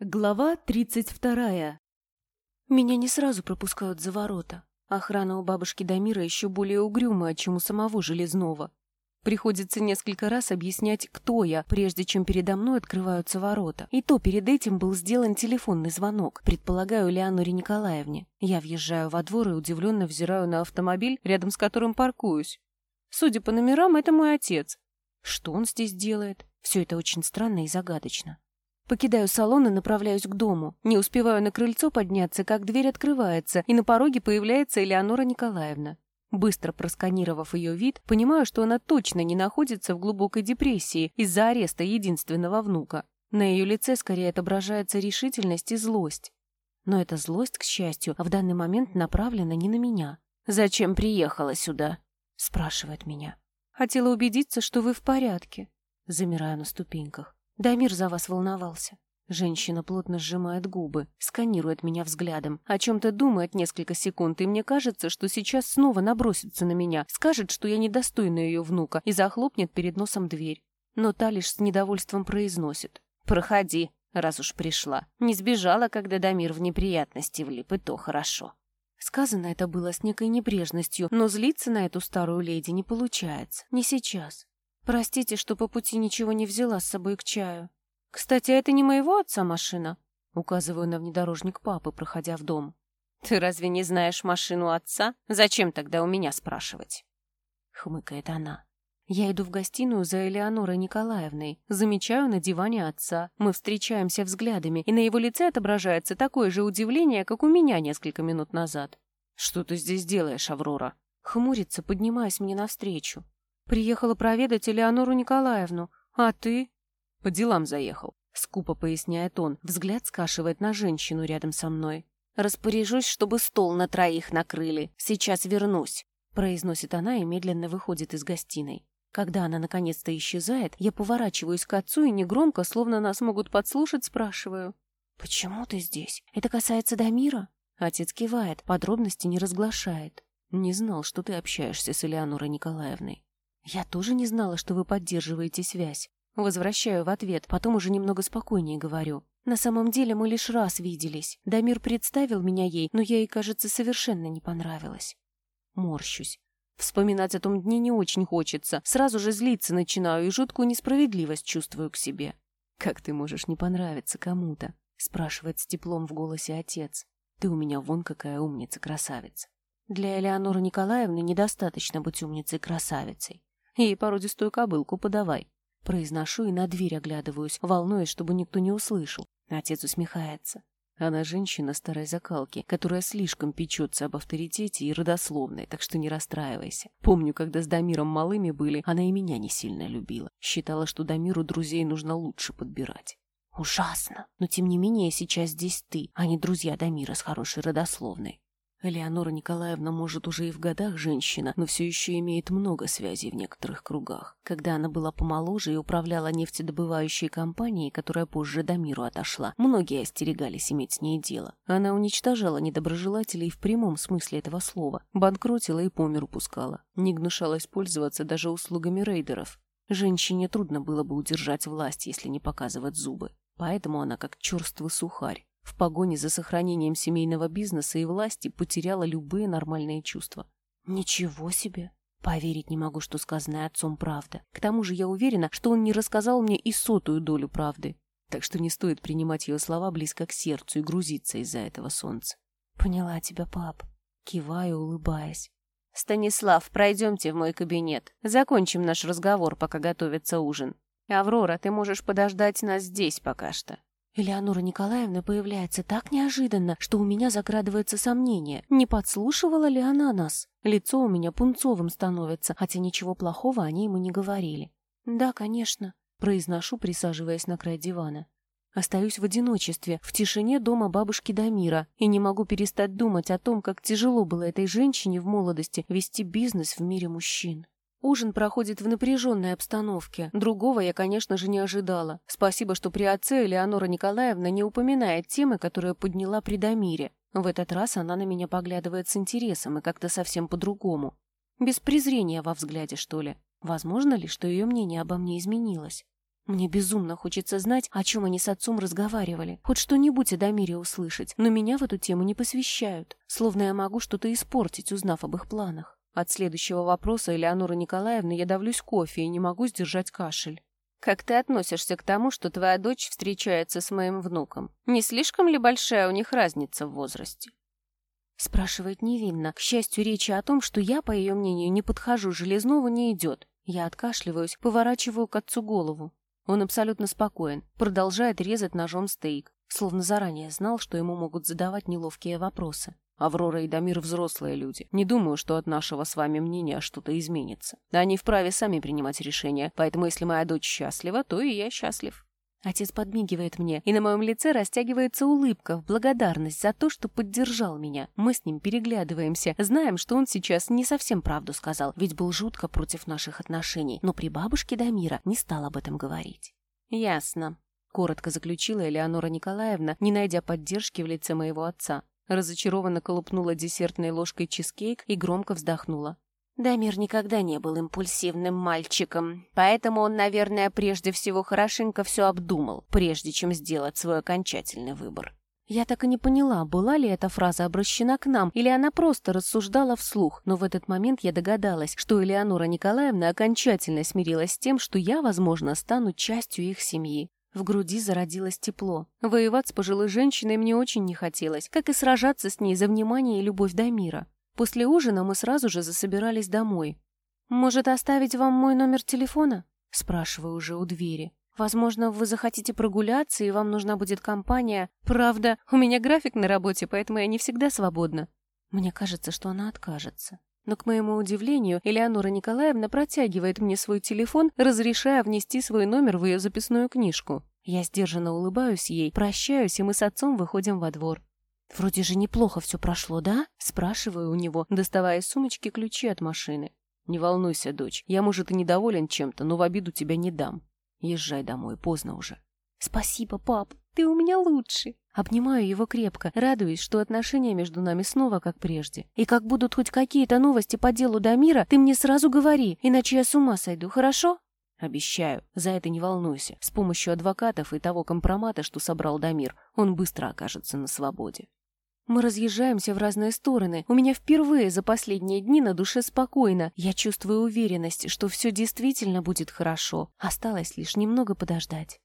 Глава тридцать вторая. Меня не сразу пропускают за ворота. Охрана у бабушки Дамира еще более угрюмая, чем у самого Железного. Приходится несколько раз объяснять, кто я, прежде чем передо мной открываются ворота. И то перед этим был сделан телефонный звонок, предполагаю, Леоноре Николаевне. Я въезжаю во двор и удивленно взираю на автомобиль, рядом с которым паркуюсь. Судя по номерам, это мой отец. Что он здесь делает? Все это очень странно и загадочно. Покидаю салон и направляюсь к дому. Не успеваю на крыльцо подняться, как дверь открывается, и на пороге появляется Элеонора Николаевна. Быстро просканировав ее вид, понимаю, что она точно не находится в глубокой депрессии из-за ареста единственного внука. На ее лице скорее отображается решительность и злость. Но эта злость, к счастью, в данный момент направлена не на меня. «Зачем приехала сюда?» — спрашивает меня. «Хотела убедиться, что вы в порядке». Замираю на ступеньках. Дамир за вас волновался. Женщина плотно сжимает губы, сканирует меня взглядом, о чем-то думает несколько секунд, и мне кажется, что сейчас снова набросится на меня, скажет, что я недостойна ее внука, и захлопнет перед носом дверь. Но та лишь с недовольством произносит. «Проходи, раз уж пришла. Не сбежала, когда Дамир в неприятности влип, и то хорошо». Сказано это было с некой небрежностью, но злиться на эту старую леди не получается. Не сейчас. Простите, что по пути ничего не взяла с собой к чаю. Кстати, это не моего отца машина? Указываю на внедорожник папы, проходя в дом. Ты разве не знаешь машину отца? Зачем тогда у меня спрашивать? Хмыкает она. Я иду в гостиную за Элеонорой Николаевной, замечаю на диване отца. Мы встречаемся взглядами, и на его лице отображается такое же удивление, как у меня несколько минут назад. «Что ты здесь делаешь, Аврора?» Хмурится, поднимаясь мне навстречу. Приехала проведать Элеонору Николаевну. А ты? По делам заехал. Скупо поясняет он. Взгляд скашивает на женщину рядом со мной. «Распоряжусь, чтобы стол на троих накрыли. Сейчас вернусь», — произносит она и медленно выходит из гостиной. Когда она наконец-то исчезает, я поворачиваюсь к отцу и негромко, словно нас могут подслушать, спрашиваю. «Почему ты здесь? Это касается Дамира?» Отец кивает, подробности не разглашает. «Не знал, что ты общаешься с Элеонорой Николаевной». «Я тоже не знала, что вы поддерживаете связь». Возвращаю в ответ, потом уже немного спокойнее говорю. «На самом деле мы лишь раз виделись. Дамир представил меня ей, но я ей, кажется, совершенно не понравилась». Морщусь. Вспоминать о том дне не очень хочется. Сразу же злиться начинаю и жуткую несправедливость чувствую к себе. «Как ты можешь не понравиться кому-то?» — спрашивает с теплом в голосе отец. «Ты у меня вон какая умница-красавица». Для Элеоноры Николаевны недостаточно быть умницей-красавицей. Ей породистую кобылку подавай. Произношу и на дверь оглядываюсь, волнуясь, чтобы никто не услышал. Отец усмехается. Она женщина старой закалки, которая слишком печется об авторитете и родословной, так что не расстраивайся. Помню, когда с Дамиром малыми были, она и меня не сильно любила. Считала, что Дамиру друзей нужно лучше подбирать. Ужасно. Но тем не менее сейчас здесь ты, а не друзья Дамира с хорошей родословной. Элеонора Николаевна, может, уже и в годах женщина, но все еще имеет много связей в некоторых кругах. Когда она была помоложе и управляла нефтедобывающей компанией, которая позже до миру отошла, многие остерегались иметь с ней дело. Она уничтожала недоброжелателей в прямом смысле этого слова, банкротила и по миру пускала. Не гнушалась пользоваться даже услугами рейдеров. Женщине трудно было бы удержать власть, если не показывать зубы. Поэтому она как черствый сухарь. В погоне за сохранением семейного бизнеса и власти потеряла любые нормальные чувства. Ничего себе! Поверить не могу, что сказанное отцом правда. К тому же я уверена, что он не рассказал мне и сотую долю правды. Так что не стоит принимать ее слова близко к сердцу и грузиться из-за этого солнца. Поняла тебя, пап. Киваю, улыбаясь. «Станислав, пройдемте в мой кабинет. Закончим наш разговор, пока готовится ужин. Аврора, ты можешь подождать нас здесь пока что. Элеонора Николаевна появляется так неожиданно, что у меня закрадывается сомнение, не подслушивала ли она нас. Лицо у меня пунцовым становится, хотя ничего плохого они ему не говорили. «Да, конечно», — произношу, присаживаясь на край дивана. Остаюсь в одиночестве, в тишине дома бабушки Дамира, и не могу перестать думать о том, как тяжело было этой женщине в молодости вести бизнес в мире мужчин. Ужин проходит в напряженной обстановке. Другого я, конечно же, не ожидала. Спасибо, что при отце Элеонора Николаевна не упоминает темы, которые подняла при Дамире. В этот раз она на меня поглядывает с интересом и как-то совсем по-другому. Без презрения во взгляде, что ли. Возможно ли, что ее мнение обо мне изменилось? Мне безумно хочется знать, о чем они с отцом разговаривали. Хоть что-нибудь о Дамире услышать, но меня в эту тему не посвящают. Словно я могу что-то испортить, узнав об их планах. От следующего вопроса Элеонора Николаевны я давлюсь кофе и не могу сдержать кашель. «Как ты относишься к тому, что твоя дочь встречается с моим внуком? Не слишком ли большая у них разница в возрасте?» Спрашивает невинно. К счастью, речи о том, что я, по ее мнению, не подхожу Железнову, не идет. Я откашливаюсь, поворачиваю к отцу голову. Он абсолютно спокоен, продолжает резать ножом стейк, словно заранее знал, что ему могут задавать неловкие вопросы. Аврора и Дамир взрослые люди. Не думаю, что от нашего с вами мнения что-то изменится. Они вправе сами принимать решения, поэтому если моя дочь счастлива, то и я счастлив. Отец подмигивает мне, и на моем лице растягивается улыбка в благодарность за то, что поддержал меня. Мы с ним переглядываемся, знаем, что он сейчас не совсем правду сказал, ведь был жутко против наших отношений, но при бабушке Дамира не стал об этом говорить. «Ясно», — коротко заключила Элеонора Николаевна, не найдя поддержки в лице моего отца. Разочарованно колупнула десертной ложкой чизкейк и громко вздохнула. Дамир никогда не был импульсивным мальчиком, поэтому он, наверное, прежде всего хорошенько все обдумал, прежде чем сделать свой окончательный выбор. Я так и не поняла, была ли эта фраза обращена к нам, или она просто рассуждала вслух, но в этот момент я догадалась, что Элеонора Николаевна окончательно смирилась с тем, что я, возможно, стану частью их семьи. В груди зародилось тепло. Воевать с пожилой женщиной мне очень не хотелось, как и сражаться с ней за внимание и любовь Дамира. После ужина мы сразу же засобирались домой. «Может, оставить вам мой номер телефона?» Спрашиваю уже у двери. «Возможно, вы захотите прогуляться, и вам нужна будет компания. Правда, у меня график на работе, поэтому я не всегда свободна». Мне кажется, что она откажется. Но, к моему удивлению, Элеонора Николаевна протягивает мне свой телефон, разрешая внести свой номер в ее записную книжку. Я сдержанно улыбаюсь ей, прощаюсь, и мы с отцом выходим во двор. «Вроде же неплохо все прошло, да?» — спрашиваю у него, доставая из сумочки ключи от машины. «Не волнуйся, дочь, я, может, и недоволен чем-то, но в обиду тебя не дам. Езжай домой, поздно уже». «Спасибо, пап, ты у меня лучший». Обнимаю его крепко, радуясь, что отношения между нами снова как прежде. И как будут хоть какие-то новости по делу Дамира, ты мне сразу говори, иначе я с ума сойду, хорошо? Обещаю, за это не волнуйся. С помощью адвокатов и того компромата, что собрал Дамир, он быстро окажется на свободе. Мы разъезжаемся в разные стороны. У меня впервые за последние дни на душе спокойно. Я чувствую уверенность, что все действительно будет хорошо. Осталось лишь немного подождать.